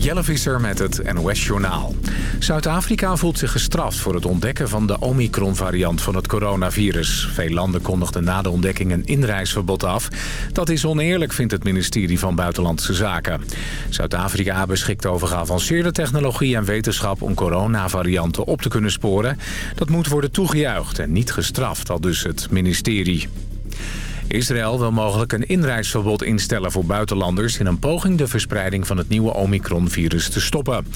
Jelle Visser met het NOS-journaal. Zuid-Afrika voelt zich gestraft voor het ontdekken van de Omicron-variant van het coronavirus. Veel landen kondigden na de ontdekking een inreisverbod af. Dat is oneerlijk, vindt het ministerie van Buitenlandse Zaken. Zuid-Afrika beschikt over geavanceerde technologie en wetenschap... om coronavarianten op te kunnen sporen. Dat moet worden toegejuicht en niet gestraft, al dus het ministerie. Israël wil mogelijk een inreisverbod instellen voor buitenlanders... in een poging de verspreiding van het nieuwe Omicron-virus te stoppen.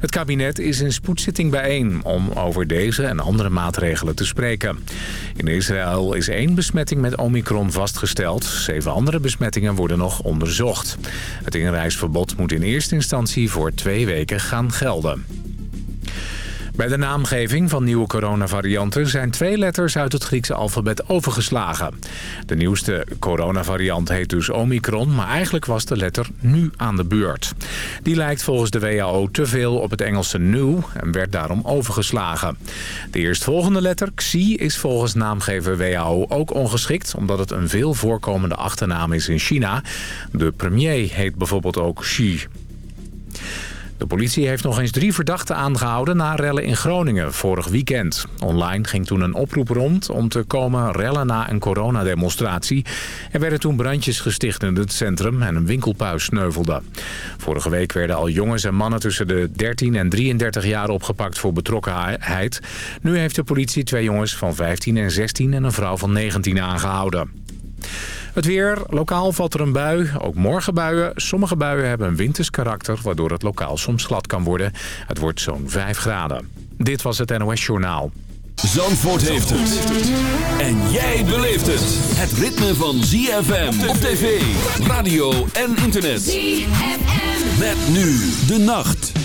Het kabinet is in spoedzitting bijeen om over deze en andere maatregelen te spreken. In Israël is één besmetting met Omicron vastgesteld. Zeven andere besmettingen worden nog onderzocht. Het inreisverbod moet in eerste instantie voor twee weken gaan gelden. Bij de naamgeving van nieuwe coronavarianten zijn twee letters uit het Griekse alfabet overgeslagen. De nieuwste coronavariant heet dus Omicron, maar eigenlijk was de letter nu aan de beurt. Die lijkt volgens de WHO te veel op het Engelse new en werd daarom overgeslagen. De eerstvolgende letter, Xi, is volgens naamgever WHO ook ongeschikt... omdat het een veel voorkomende achternaam is in China. De premier heet bijvoorbeeld ook Xi. De politie heeft nog eens drie verdachten aangehouden na rellen in Groningen vorig weekend. Online ging toen een oproep rond om te komen rellen na een coronademonstratie. Er werden toen brandjes gesticht in het centrum en een winkelpuis sneuvelde. Vorige week werden al jongens en mannen tussen de 13 en 33 jaar opgepakt voor betrokkenheid. Nu heeft de politie twee jongens van 15 en 16 en een vrouw van 19 aangehouden. Het weer. Lokaal valt er een bui. Ook morgen buien. Sommige buien hebben een winters karakter... waardoor het lokaal soms glad kan worden. Het wordt zo'n 5 graden. Dit was het NOS Journaal. Zandvoort heeft het. En jij beleeft het. Het ritme van ZFM op tv, radio en internet. ZFM. Met nu de nacht.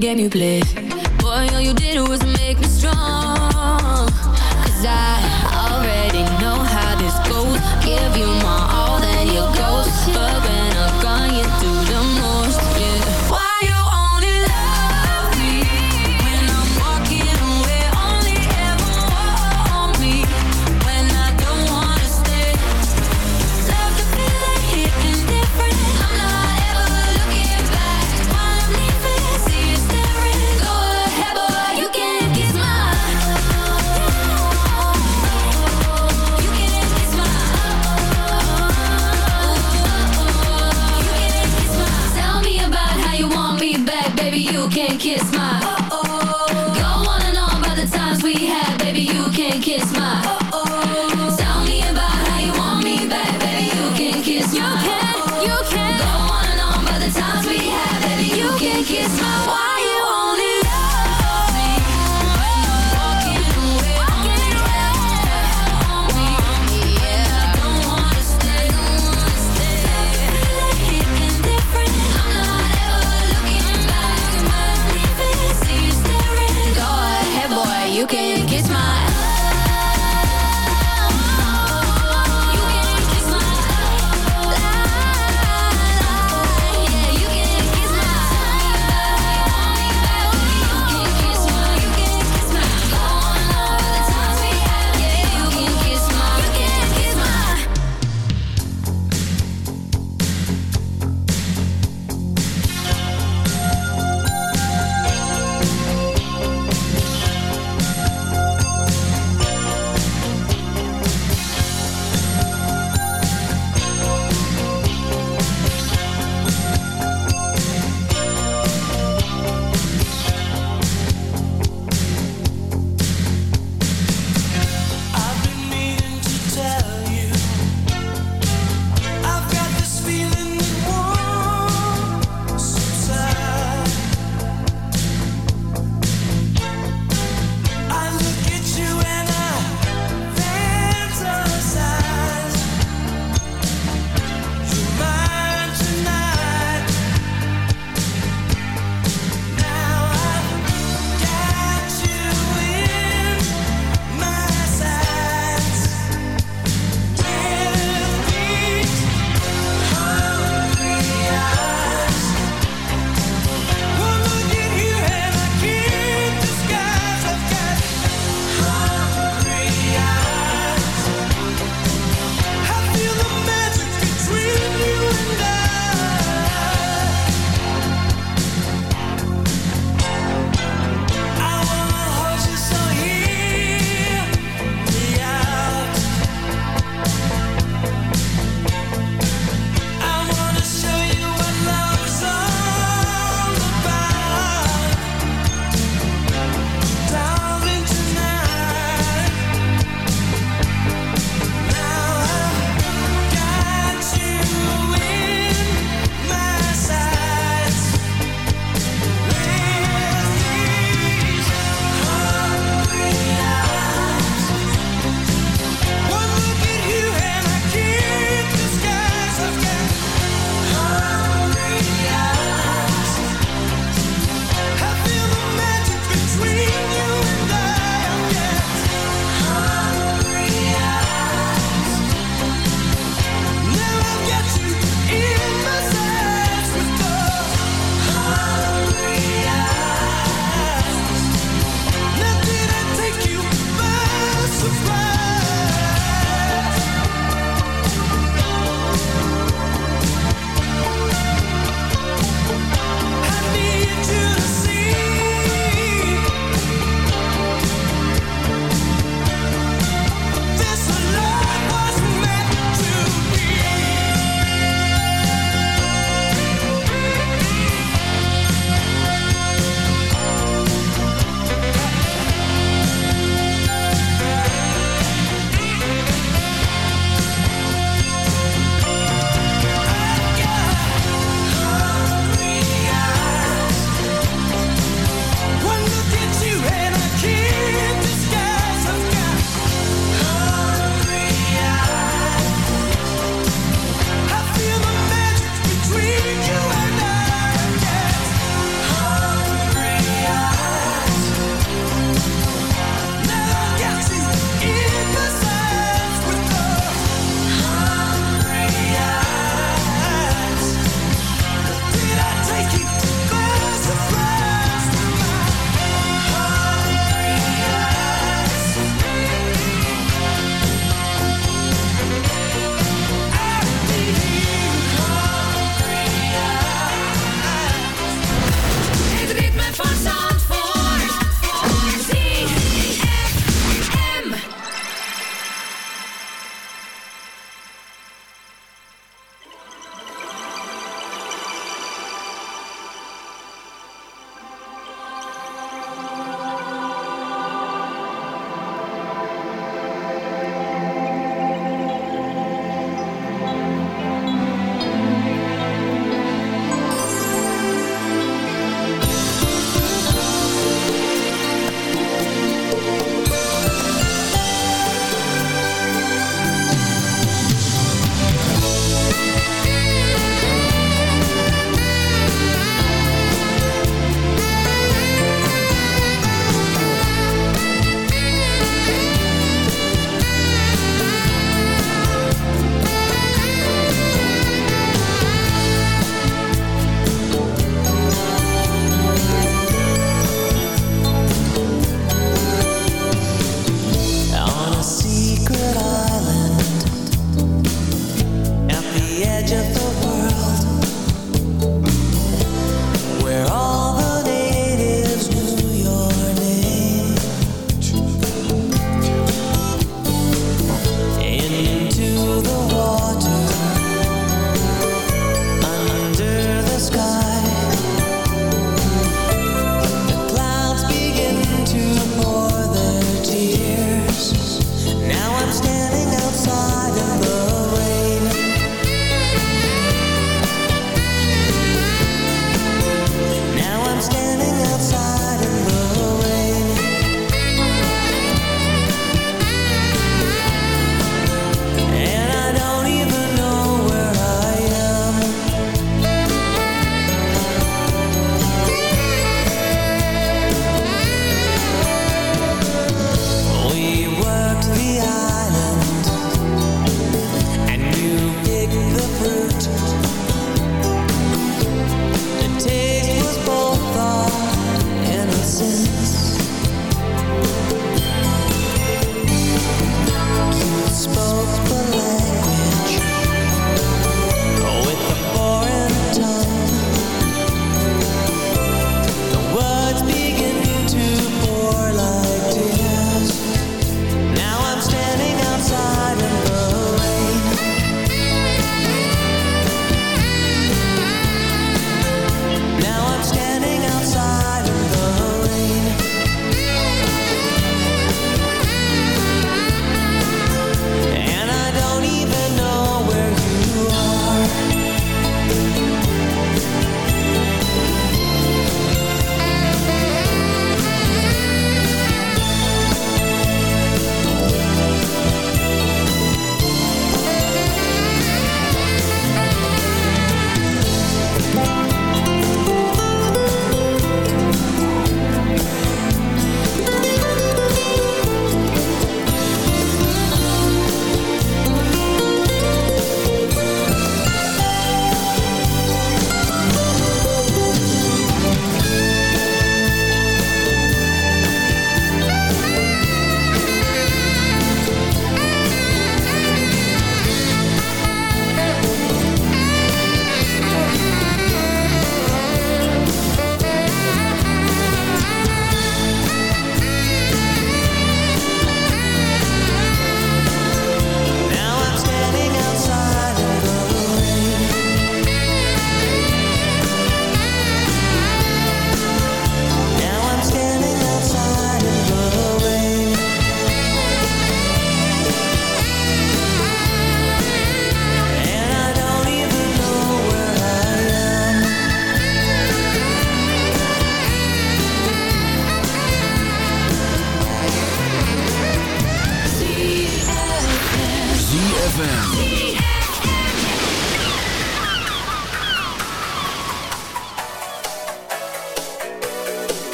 Game you play, Boy, all you did was make me strong. Cause I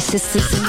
my sisters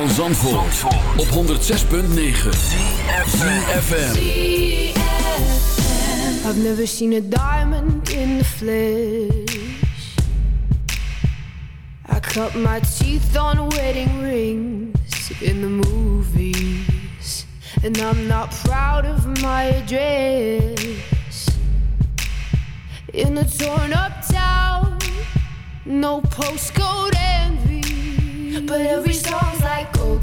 van Zandvoort, op 106.9 CFFM I've never seen a diamond in the flesh. I cut my teeth on wedding rings in the movies. And I'm not proud of my address. In a torn up town No postcode envy. But every gold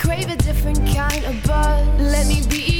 crave a different kind of buzz. Let me be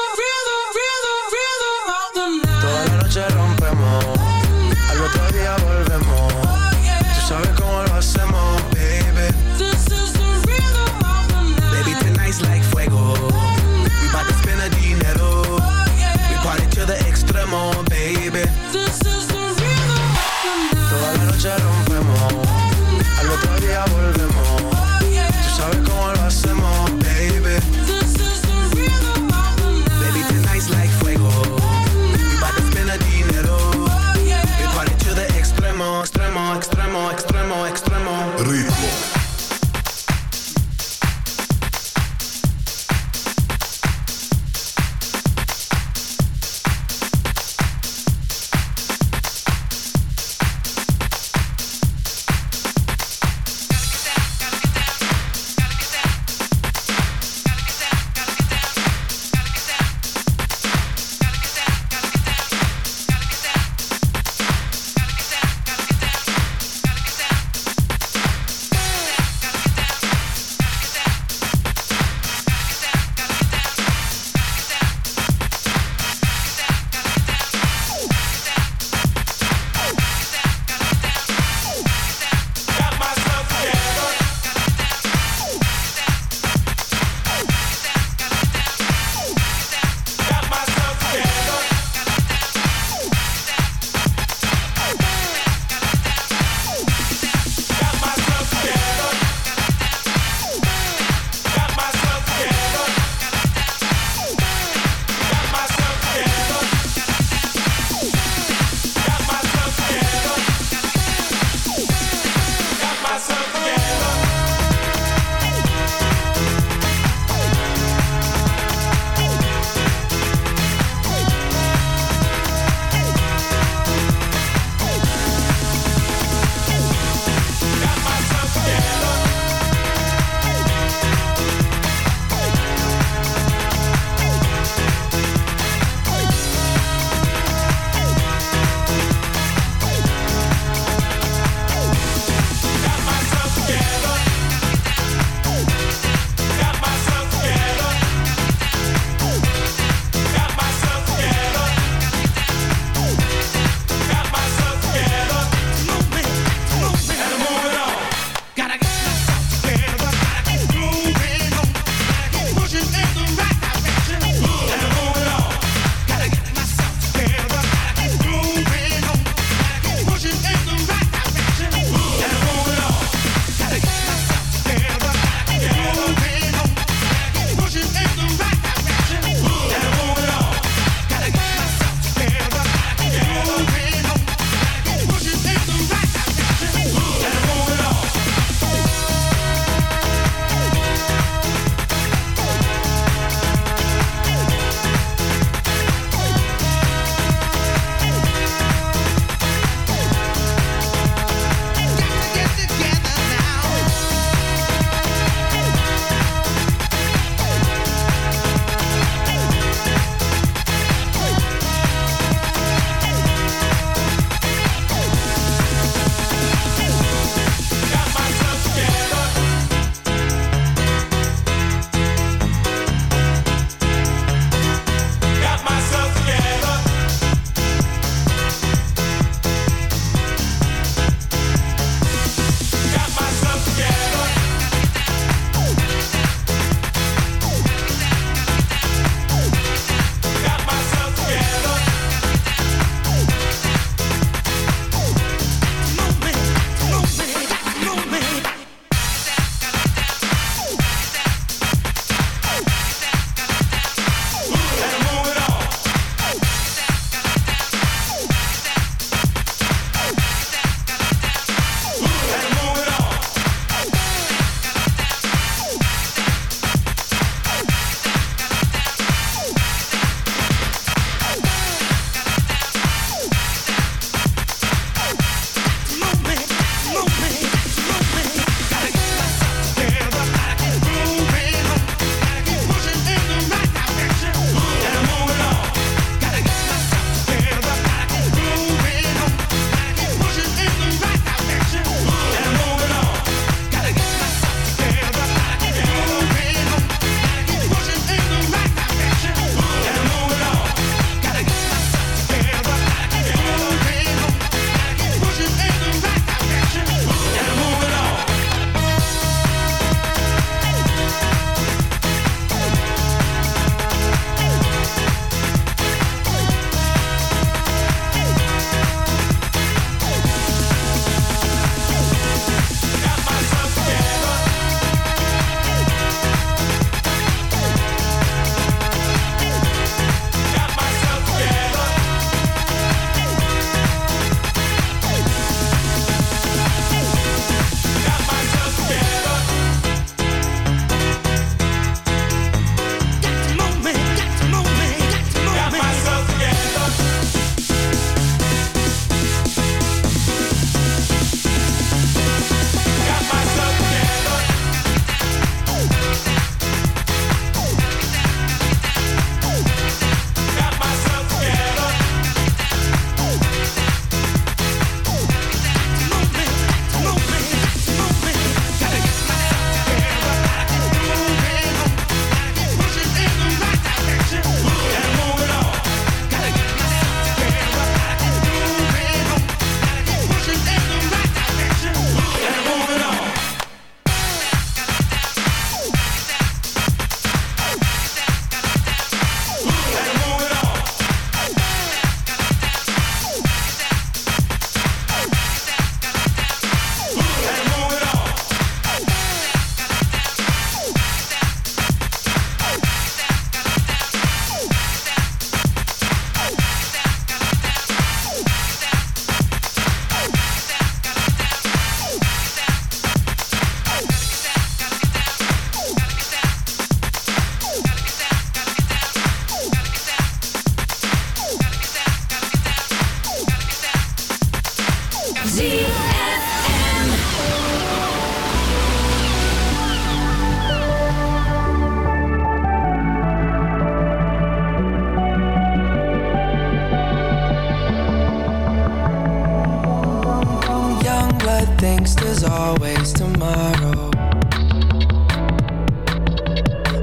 thinks there's always tomorrow.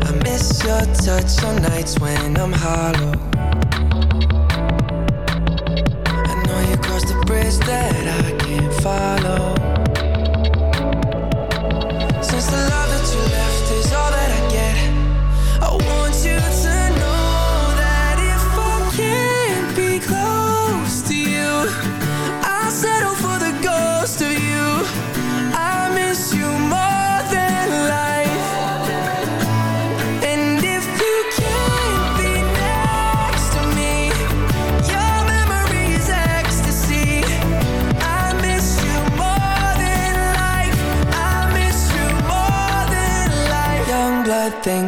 I miss your touch on nights when I'm hollow. I know you crossed the bridge that I can't follow.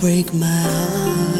break my heart.